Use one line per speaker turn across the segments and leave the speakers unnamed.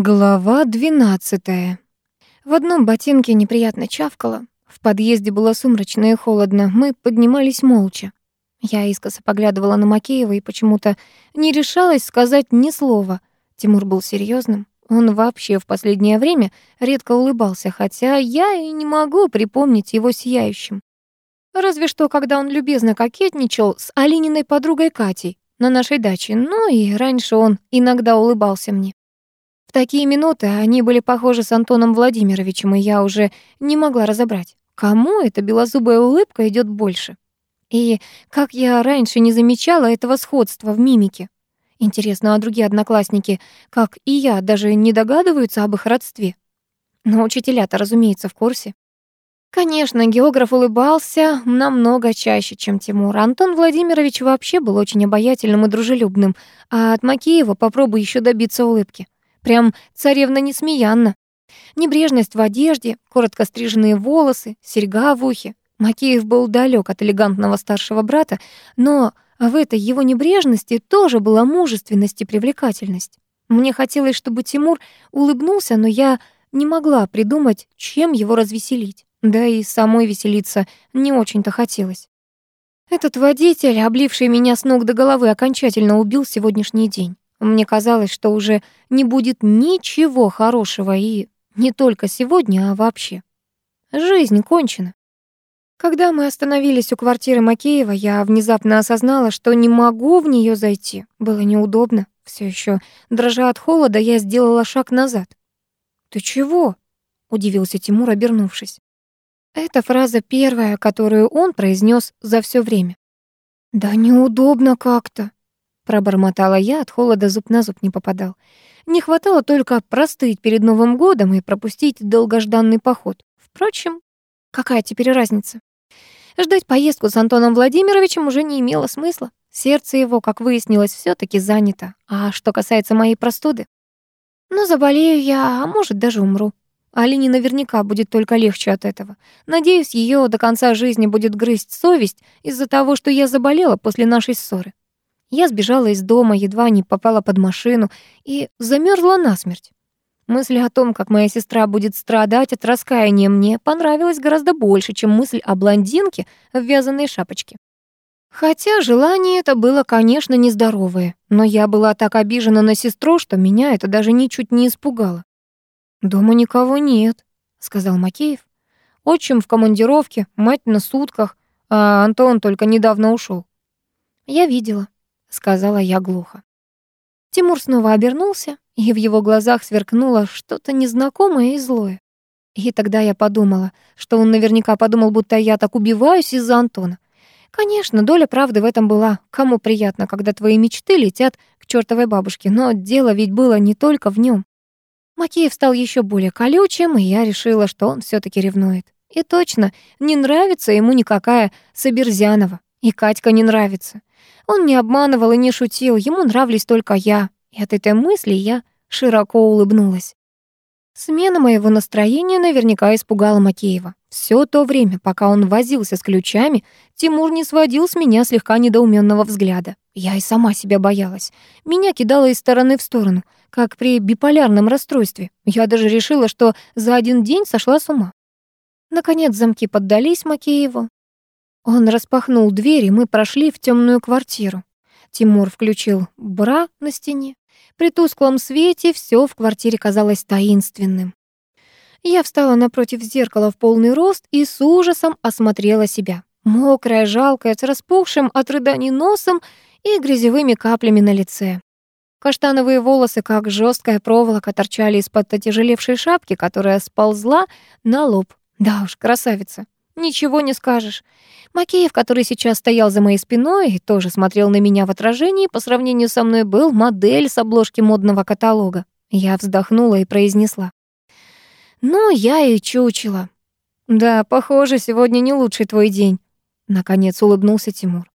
Глава 12. В одном ботинке неприятно чавкало. В подъезде было сумрачно и холодно. Мы поднимались молча. Я искоса поглядывала на Макеева и почему-то не решалась сказать ни слова. Тимур был серьезным. Он вообще в последнее время редко улыбался, хотя я и не могу припомнить его сияющим. Разве что, когда он любезно кокетничал с Алининой подругой Катей на нашей даче, ну и раньше он иногда улыбался мне. В такие минуты они были похожи с Антоном Владимировичем, и я уже не могла разобрать, кому эта белозубая улыбка идет больше. И как я раньше не замечала этого сходства в мимике. Интересно, а другие одноклассники, как и я, даже не догадываются об их родстве? Но учителя-то, разумеется, в курсе. Конечно, географ улыбался намного чаще, чем Тимур. Антон Владимирович вообще был очень обаятельным и дружелюбным, а от Макеева попробуй еще добиться улыбки. Прям царевна Несмеянна. Небрежность в одежде, коротко стриженные волосы, серьга в ухе. Макеев был далек от элегантного старшего брата, но в этой его небрежности тоже была мужественность и привлекательность. Мне хотелось, чтобы Тимур улыбнулся, но я не могла придумать, чем его развеселить. Да и самой веселиться не очень-то хотелось. Этот водитель, обливший меня с ног до головы, окончательно убил сегодняшний день. Мне казалось, что уже не будет ничего хорошего и не только сегодня, а вообще. Жизнь кончена. Когда мы остановились у квартиры Макеева, я внезапно осознала, что не могу в нее зайти. Было неудобно. Все еще дрожа от холода, я сделала шаг назад. «Ты чего?» — удивился Тимур, обернувшись. Эта фраза первая, которую он произнес за все время. «Да неудобно как-то», Пробормотала я, от холода зуб на зуб не попадал. Не хватало только простыть перед Новым годом и пропустить долгожданный поход. Впрочем, какая теперь разница? Ждать поездку с Антоном Владимировичем уже не имело смысла. Сердце его, как выяснилось, все таки занято. А что касается моей простуды? Ну, заболею я, а может, даже умру. Алине наверняка будет только легче от этого. Надеюсь, ее до конца жизни будет грызть совесть из-за того, что я заболела после нашей ссоры. Я сбежала из дома, едва не попала под машину и замерзла насмерть. Мысль о том, как моя сестра будет страдать от раскаяния, мне понравилась гораздо больше, чем мысль о блондинке в вязаной шапочке. Хотя желание это было, конечно, нездоровое, но я была так обижена на сестру, что меня это даже ничуть не испугало. «Дома никого нет», — сказал Макеев. «Отчим в командировке, мать на сутках, а Антон только недавно ушел. Я видела. — сказала я глухо. Тимур снова обернулся, и в его глазах сверкнуло что-то незнакомое и злое. И тогда я подумала, что он наверняка подумал, будто я так убиваюсь из-за Антона. Конечно, доля правды в этом была. Кому приятно, когда твои мечты летят к чертовой бабушке, но дело ведь было не только в нем. Макеев стал еще более колючим, и я решила, что он все таки ревнует. И точно, не нравится ему никакая Соберзянова. И Катька не нравится. Он не обманывал и не шутил, ему нравились только я. И от этой мысли я широко улыбнулась. Смена моего настроения наверняка испугала Макеева. Все то время, пока он возился с ключами, Тимур не сводил с меня слегка недоуменного взгляда. Я и сама себя боялась. Меня кидало из стороны в сторону, как при биполярном расстройстве. Я даже решила, что за один день сошла с ума. Наконец замки поддались Макееву. Он распахнул дверь, и мы прошли в темную квартиру. Тимур включил бра на стене. При тусклом свете все в квартире казалось таинственным. Я встала напротив зеркала в полный рост и с ужасом осмотрела себя. Мокрая, жалкая, с распухшим от рыданий носом и грязевыми каплями на лице. Каштановые волосы, как жесткая проволока, торчали из-под отяжелевшей шапки, которая сползла на лоб. Да уж, красавица. Ничего не скажешь. Макеев, который сейчас стоял за моей спиной и тоже смотрел на меня в отражении, по сравнению со мной был модель с обложки модного каталога. Я вздохнула и произнесла. «Ну, я и чучела». «Да, похоже, сегодня не лучший твой день», — наконец улыбнулся Тимур.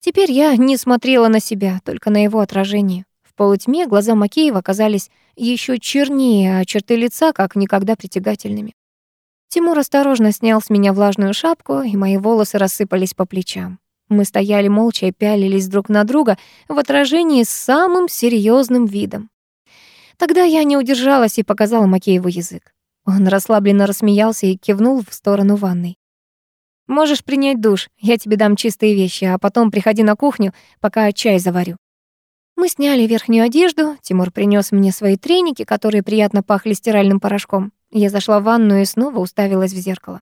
Теперь я не смотрела на себя, только на его отражение. В полутьме глаза Макеева казались еще чернее, а черты лица как никогда притягательными. Тимур осторожно снял с меня влажную шапку, и мои волосы рассыпались по плечам. Мы стояли молча и пялились друг на друга в отражении с самым серьезным видом. Тогда я не удержалась и показала Макееву язык. Он расслабленно рассмеялся и кивнул в сторону ванной. «Можешь принять душ, я тебе дам чистые вещи, а потом приходи на кухню, пока чай заварю». Мы сняли верхнюю одежду, Тимур принес мне свои треники, которые приятно пахли стиральным порошком. Я зашла в ванную и снова уставилась в зеркало.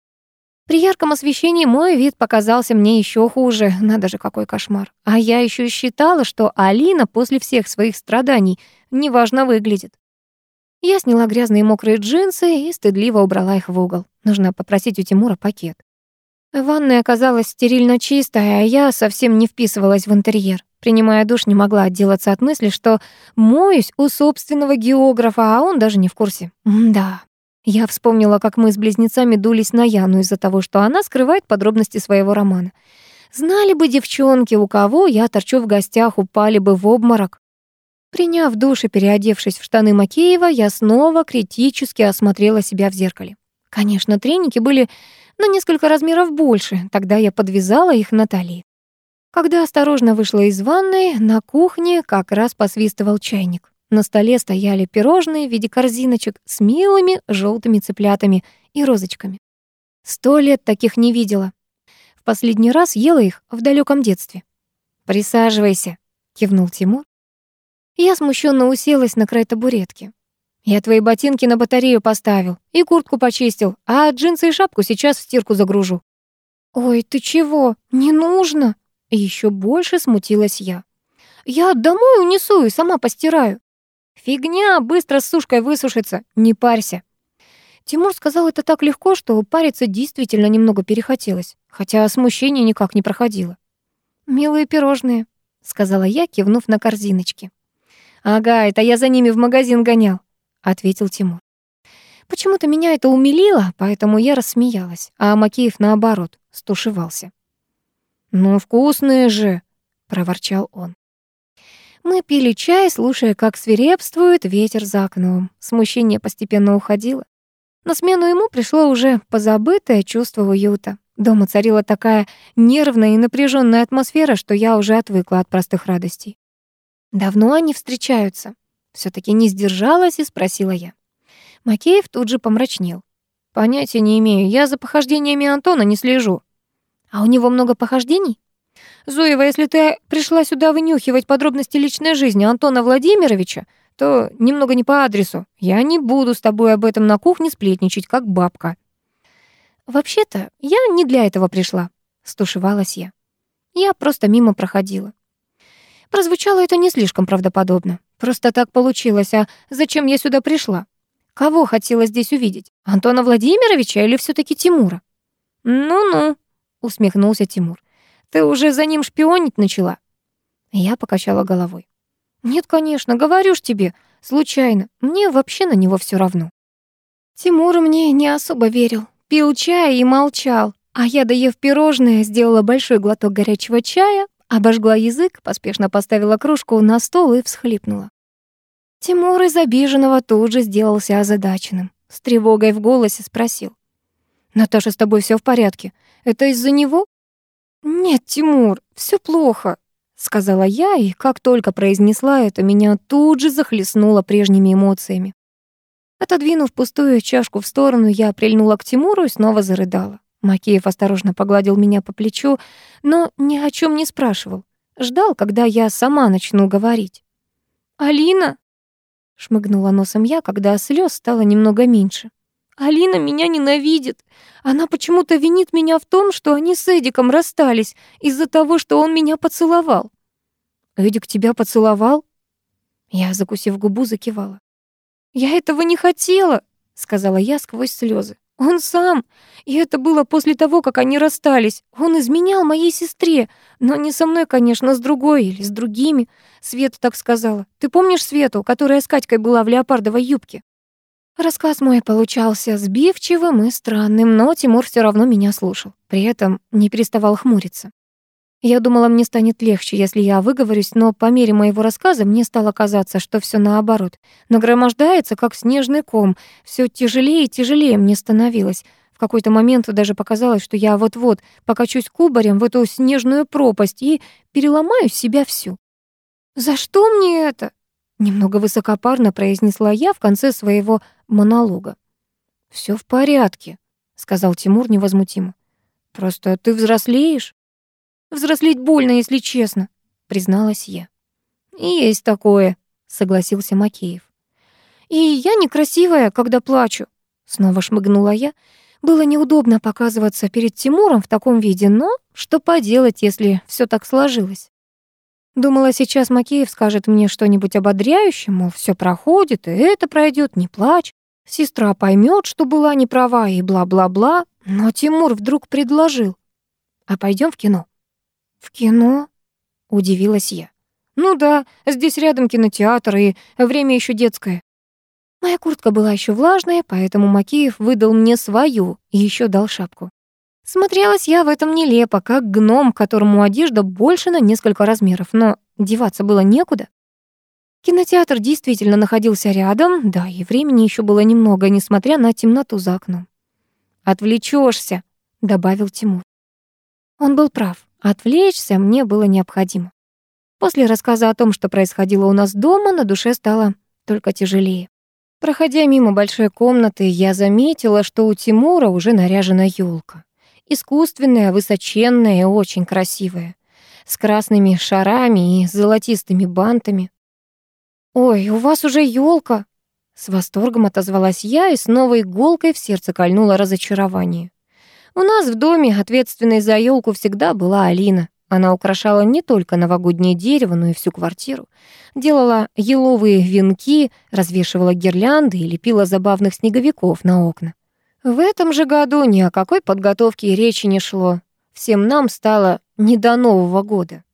При ярком освещении мой вид показался мне еще хуже, надо же, какой кошмар. А я еще считала, что Алина после всех своих страданий неважно выглядит. Я сняла грязные мокрые джинсы и стыдливо убрала их в угол. Нужно попросить у Тимура пакет. Ванная оказалась стерильно чистая, а я совсем не вписывалась в интерьер. Принимая душ, не могла отделаться от мысли, что моюсь у собственного географа, а он даже не в курсе. М да, я вспомнила, как мы с близнецами дулись на Яну из-за того, что она скрывает подробности своего романа. Знали бы девчонки, у кого я торчу в гостях, упали бы в обморок. Приняв душ и переодевшись в штаны Макеева, я снова критически осмотрела себя в зеркале. Конечно, треники были на несколько размеров больше, тогда я подвязала их на талии. Когда осторожно вышла из ванной, на кухне как раз посвистывал чайник. На столе стояли пирожные в виде корзиночек с милыми желтыми цыплятами и розочками. Сто лет таких не видела. В последний раз ела их в далеком детстве. «Присаживайся», — кивнул Тимур. Я смущенно уселась на край табуретки. «Я твои ботинки на батарею поставил и куртку почистил, а джинсы и шапку сейчас в стирку загружу». «Ой, ты чего? Не нужно!» Еще больше смутилась я. «Я домой унесу и сама постираю». «Фигня, быстро с сушкой высушится, не парься». Тимур сказал это так легко, что париться действительно немного перехотелось, хотя смущение никак не проходило. «Милые пирожные», — сказала я, кивнув на корзиночки. «Ага, это я за ними в магазин гонял», — ответил Тимур. Почему-то меня это умилило, поэтому я рассмеялась, а Макеев, наоборот, стушевался. «Ну, вкусные же», — проворчал он. Мы пили чай, слушая, как свирепствует ветер за окном. Смущение постепенно уходило. На смену ему пришло уже позабытое чувство уюта. Дома царила такая нервная и напряженная атмосфера, что я уже отвыкла от простых радостей. «Давно они встречаются?» все таки не сдержалась и спросила я. Макеев тут же помрачнел. «Понятия не имею, я за похождениями Антона не слежу». «А у него много похождений?» Зуева, если ты пришла сюда вынюхивать подробности личной жизни Антона Владимировича, то немного не по адресу. Я не буду с тобой об этом на кухне сплетничать, как бабка». «Вообще-то, я не для этого пришла», — стушевалась я. Я просто мимо проходила. Прозвучало это не слишком правдоподобно. Просто так получилось, а зачем я сюда пришла? Кого хотела здесь увидеть? Антона Владимировича или все таки Тимура? «Ну-ну», — усмехнулся Тимур. Ты уже за ним шпионить начала?» Я покачала головой. «Нет, конечно, говорю ж тебе, случайно. Мне вообще на него все равно». Тимур мне не особо верил. Пил чай и молчал. А я, доев пирожное, сделала большой глоток горячего чая, обожгла язык, поспешно поставила кружку на стол и всхлипнула. Тимур из обиженного тут же сделался озадаченным. С тревогой в голосе спросил. «Наташа, с тобой все в порядке? Это из-за него?» «Нет, Тимур, все плохо», — сказала я, и как только произнесла это, меня тут же захлестнуло прежними эмоциями. Отодвинув пустую чашку в сторону, я прильнула к Тимуру и снова зарыдала. Макеев осторожно погладил меня по плечу, но ни о чем не спрашивал. Ждал, когда я сама начну говорить. «Алина!» — шмыгнула носом я, когда слез стало немного меньше. Алина меня ненавидит. Она почему-то винит меня в том, что они с Эдиком расстались из-за того, что он меня поцеловал. Эдик тебя поцеловал? Я, закусив губу, закивала. Я этого не хотела, сказала я сквозь слезы. Он сам. И это было после того, как они расстались. Он изменял моей сестре, но не со мной, конечно, с другой или с другими. Света так сказала. Ты помнишь Свету, которая с Катькой была в леопардовой юбке? Рассказ мой получался сбивчивым и странным, но Тимур все равно меня слушал. При этом не переставал хмуриться. Я думала, мне станет легче, если я выговорюсь, но по мере моего рассказа мне стало казаться, что все наоборот. Нагромождается, как снежный ком. Все тяжелее и тяжелее мне становилось. В какой-то момент даже показалось, что я вот-вот покачусь кубарем в эту снежную пропасть и переломаю себя всю. «За что мне это?» Немного высокопарно произнесла я в конце своего монолога. Все в порядке», — сказал Тимур невозмутимо. «Просто ты взрослеешь?» «Взрослеть больно, если честно», — призналась я. «Есть такое», — согласился Макеев. «И я некрасивая, когда плачу», — снова шмыгнула я. Было неудобно показываться перед Тимуром в таком виде, но что поделать, если все так сложилось? Думала, сейчас Макеев скажет мне что-нибудь ободряющее, мол, все проходит, и это пройдет, не плачь. Сестра поймет, что была не права и бла-бла-бла. Но Тимур вдруг предложил. «А пойдем в кино?» «В кино?» — удивилась я. «Ну да, здесь рядом кинотеатр, и время еще детское». Моя куртка была еще влажная, поэтому Макеев выдал мне свою и еще дал шапку. Смотрелась я в этом нелепо, как гном, которому одежда больше на несколько размеров, но деваться было некуда. Кинотеатр действительно находился рядом, да, и времени еще было немного, несмотря на темноту за окном. «Отвлечешься», — добавил Тимур. Он был прав, отвлечься мне было необходимо. После рассказа о том, что происходило у нас дома, на душе стало только тяжелее. Проходя мимо большой комнаты, я заметила, что у Тимура уже наряжена елка. Искусственная, высоченная и очень красивая. С красными шарами и золотистыми бантами. «Ой, у вас уже елка! С восторгом отозвалась я и с новой иголкой в сердце кольнула разочарование. У нас в доме ответственной за елку всегда была Алина. Она украшала не только новогоднее дерево, но и всю квартиру. Делала еловые венки, развешивала гирлянды и лепила забавных снеговиков на окна. В этом же году ни о какой подготовке и речи не шло. Всем нам стало не до Нового года.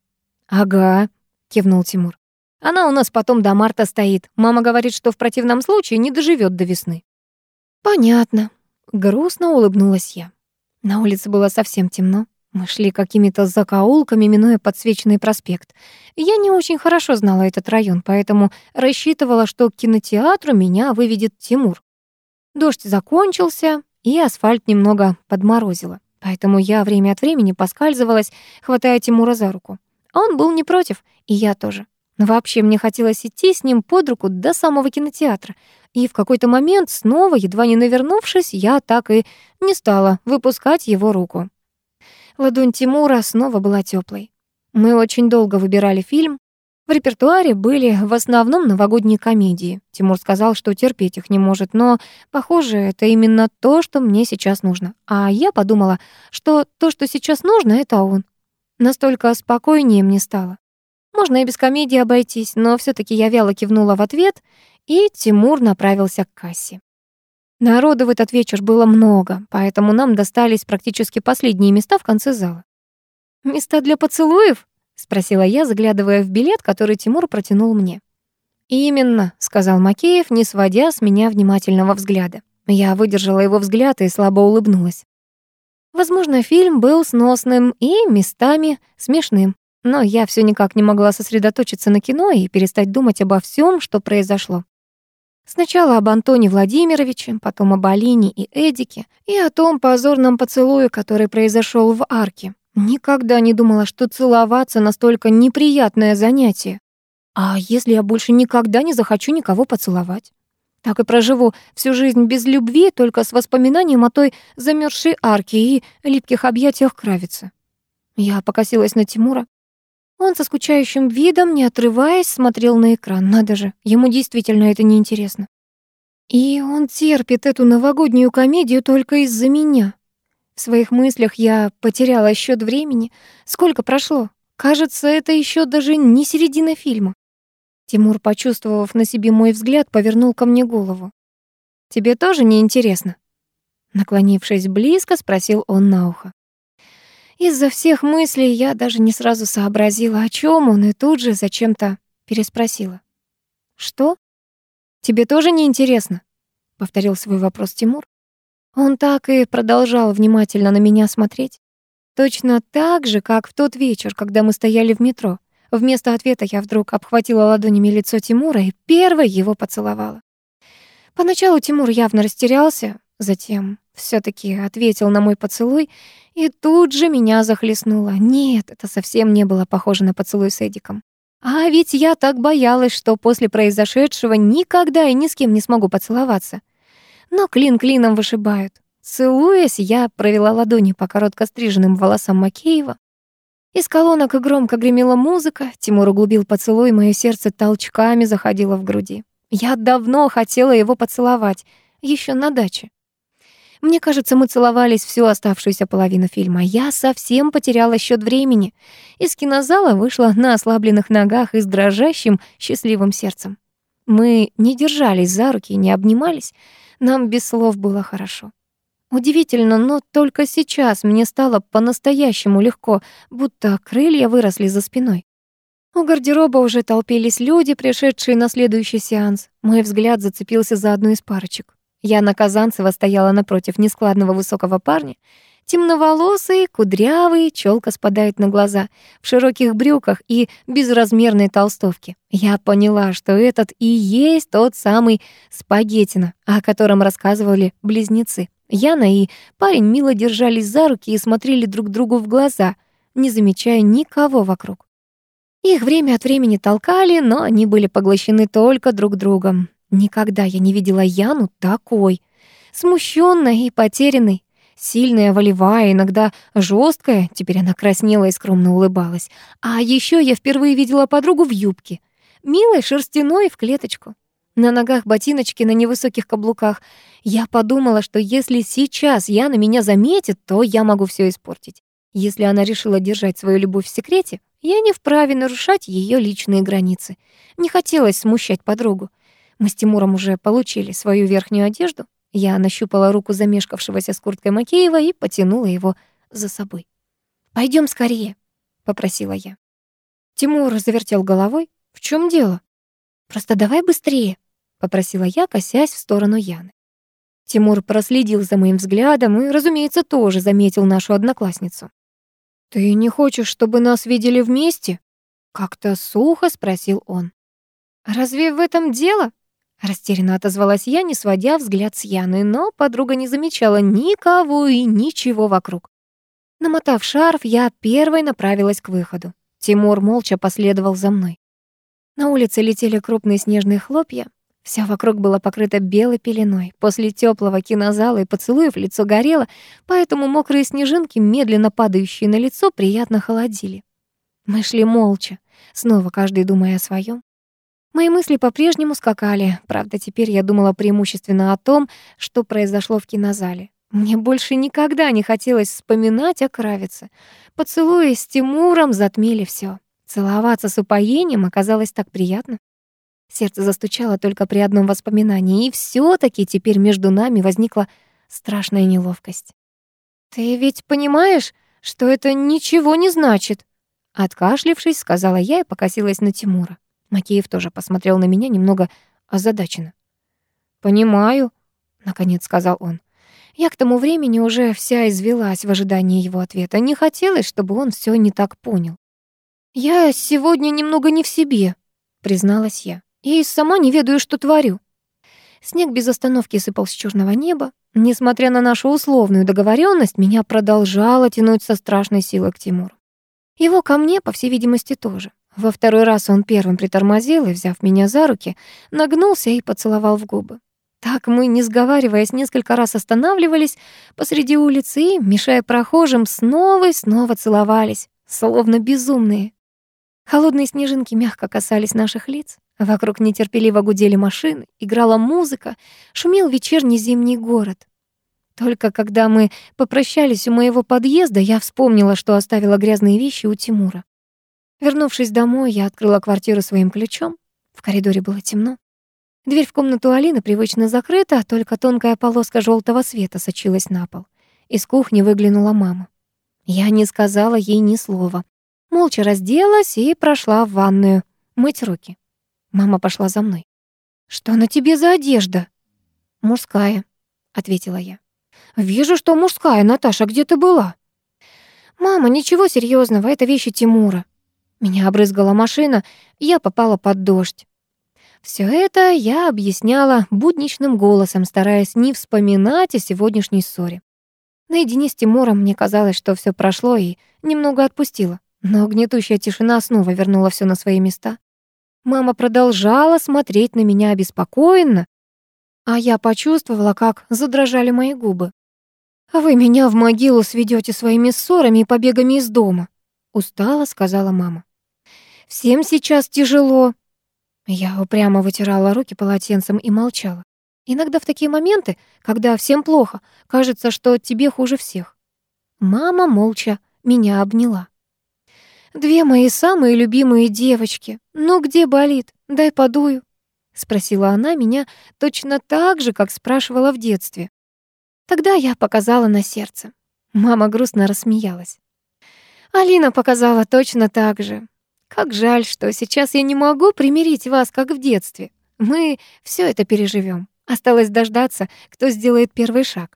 «Ага», — кивнул Тимур. «Она у нас потом до марта стоит. Мама говорит, что в противном случае не доживет до весны». «Понятно», — грустно улыбнулась я. На улице было совсем темно. Мы шли какими-то закоулками, минуя подсвеченный проспект. Я не очень хорошо знала этот район, поэтому рассчитывала, что к кинотеатру меня выведет Тимур. Дождь закончился, и асфальт немного подморозило. Поэтому я время от времени поскальзывалась, хватая Тимура за руку. Он был не против, и я тоже. Вообще мне хотелось идти с ним под руку до самого кинотеатра. И в какой-то момент, снова, едва не навернувшись, я так и не стала выпускать его руку. Ладонь Тимура снова была теплой. Мы очень долго выбирали фильм, в репертуаре были в основном новогодние комедии. Тимур сказал, что терпеть их не может, но, похоже, это именно то, что мне сейчас нужно. А я подумала, что то, что сейчас нужно, это он. Настолько спокойнее мне стало. Можно и без комедии обойтись, но все таки я вяло кивнула в ответ, и Тимур направился к кассе. Народу в этот вечер было много, поэтому нам достались практически последние места в конце зала. «Места для поцелуев?» — спросила я, заглядывая в билет, который Тимур протянул мне. «Именно», — сказал Макеев, не сводя с меня внимательного взгляда. Я выдержала его взгляд и слабо улыбнулась. Возможно, фильм был сносным и местами смешным, но я все никак не могла сосредоточиться на кино и перестать думать обо всем, что произошло. Сначала об Антоне Владимировиче, потом об Алине и Эдике, и о том позорном поцелуе, который произошел в арке. Никогда не думала, что целоваться настолько неприятное занятие. А если я больше никогда не захочу никого поцеловать? Так и проживу всю жизнь без любви, только с воспоминанием о той замерзшей арке и липких объятиях кравицы. Я покосилась на Тимура. Он со скучающим видом, не отрываясь, смотрел на экран. Надо же, ему действительно это неинтересно. И он терпит эту новогоднюю комедию только из-за меня. В своих мыслях я потеряла счет времени. Сколько прошло? Кажется, это еще даже не середина фильма. Тимур, почувствовав на себе мой взгляд, повернул ко мне голову. «Тебе тоже не интересно?» Наклонившись близко, спросил он на ухо. Из-за всех мыслей я даже не сразу сообразила, о чем он, и тут же зачем-то переспросила. «Что? Тебе тоже не интересно?» — повторил свой вопрос Тимур. Он так и продолжал внимательно на меня смотреть. Точно так же, как в тот вечер, когда мы стояли в метро. Вместо ответа я вдруг обхватила ладонями лицо Тимура и первой его поцеловала. Поначалу Тимур явно растерялся, затем все таки ответил на мой поцелуй, и тут же меня захлестнуло. Нет, это совсем не было похоже на поцелуй с Эдиком. А ведь я так боялась, что после произошедшего никогда и ни с кем не смогу поцеловаться. Но клин клином вышибают. Целуясь, я провела ладони по коротко стриженным волосам Макеева. Из колонок громко гремела музыка, Тимур углубил поцелуй, мое сердце толчками заходило в груди. Я давно хотела его поцеловать, еще на даче. Мне кажется, мы целовались всю оставшуюся половину фильма. Я совсем потеряла счет времени. Из кинозала вышла на ослабленных ногах и с дрожащим, счастливым сердцем. Мы не держались за руки не обнимались. Нам без слов было хорошо. Удивительно, но только сейчас мне стало по-настоящему легко, будто крылья выросли за спиной. У гардероба уже толпились люди, пришедшие на следующий сеанс. Мой взгляд зацепился за одну из парочек. Яна Казанцева стояла напротив нескладного высокого парня. Темноволосый, кудрявый, челка спадает на глаза, в широких брюках и безразмерной толстовке. Я поняла, что этот и есть тот самый Спагеттино, о котором рассказывали близнецы. Яна и парень мило держались за руки и смотрели друг другу в глаза, не замечая никого вокруг. Их время от времени толкали, но они были поглощены только друг другом. Никогда я не видела Яну такой. Смущенной и потерянной. Сильная, волевая, иногда жесткая. Теперь она краснела и скромно улыбалась. А еще я впервые видела подругу в юбке. Милой, шерстяной, в клеточку. На ногах ботиночки на невысоких каблуках. Я подумала, что если сейчас Яна меня заметит, то я могу все испортить. Если она решила держать свою любовь в секрете, я не вправе нарушать ее личные границы. Не хотелось смущать подругу. Мы с Тимуром уже получили свою верхнюю одежду. Я нащупала руку замешкавшегося с курткой Макеева и потянула его за собой. Пойдем скорее», — попросила я. Тимур завертел головой. «В чем дело?» «Просто давай быстрее», — попросила я, косясь в сторону Яны. Тимур проследил за моим взглядом и, разумеется, тоже заметил нашу одноклассницу. «Ты не хочешь, чтобы нас видели вместе?» Как-то сухо спросил он. «Разве в этом дело?» Растерянно отозвалась я, не сводя взгляд с Яны, но подруга не замечала никого и ничего вокруг. Намотав шарф, я первой направилась к выходу. Тимур молча последовал за мной. На улице летели крупные снежные хлопья. Вся вокруг была покрыта белой пеленой. После теплого кинозала и поцелуев лицо горело, поэтому мокрые снежинки, медленно падающие на лицо, приятно холодили. Мы шли молча, снова каждый думая о своем. Мои мысли по-прежнему скакали, правда, теперь я думала преимущественно о том, что произошло в кинозале. Мне больше никогда не хотелось вспоминать о Кравице. Поцелуи с Тимуром затмили все. Целоваться с упоением оказалось так приятно. Сердце застучало только при одном воспоминании, и все таки теперь между нами возникла страшная неловкость. «Ты ведь понимаешь, что это ничего не значит?» Откашлившись, сказала я и покосилась на Тимура. Макеев тоже посмотрел на меня немного озадаченно. «Понимаю», — наконец сказал он. Я к тому времени уже вся извелась в ожидании его ответа. Не хотелось, чтобы он все не так понял. «Я сегодня немного не в себе», — призналась я. «И сама не ведаю, что творю». Снег без остановки сыпал с черного неба. Несмотря на нашу условную договоренность, меня продолжало тянуть со страшной силой к Тимуру. Его ко мне, по всей видимости, тоже. Во второй раз он первым притормозил и, взяв меня за руки, нагнулся и поцеловал в губы. Так мы, не сговариваясь, несколько раз останавливались посреди улицы и, мешая прохожим, снова и снова целовались, словно безумные. Холодные снежинки мягко касались наших лиц. Вокруг нетерпеливо гудели машины, играла музыка, шумел вечерний зимний город. Только когда мы попрощались у моего подъезда, я вспомнила, что оставила грязные вещи у Тимура. Вернувшись домой, я открыла квартиру своим ключом. В коридоре было темно. Дверь в комнату Алины привычно закрыта, только тонкая полоска желтого света сочилась на пол. Из кухни выглянула мама. Я не сказала ей ни слова. Молча разделась и прошла в ванную мыть руки. Мама пошла за мной. «Что на тебе за одежда?» «Мужская», — ответила я. «Вижу, что мужская, Наташа, где ты была?» «Мама, ничего серьезного, это вещи Тимура», меня обрызгала машина, я попала под дождь. Все это я объясняла будничным голосом, стараясь не вспоминать о сегодняшней ссоре. Наедине с Тимуром мне казалось, что все прошло и немного отпустило. Но гнетущая тишина снова вернула все на свои места. Мама продолжала смотреть на меня обеспокоенно, а я почувствовала, как задрожали мои губы. «Вы меня в могилу сведете своими ссорами и побегами из дома», — устало сказала мама. «Всем сейчас тяжело». Я упрямо вытирала руки полотенцем и молчала. Иногда в такие моменты, когда всем плохо, кажется, что тебе хуже всех. Мама молча меня обняла. «Две мои самые любимые девочки. Ну где болит? Дай подую», — спросила она меня точно так же, как спрашивала в детстве. Тогда я показала на сердце. Мама грустно рассмеялась. Алина показала точно так же. Как жаль, что сейчас я не могу примирить вас, как в детстве. Мы все это переживем. Осталось дождаться, кто сделает первый шаг.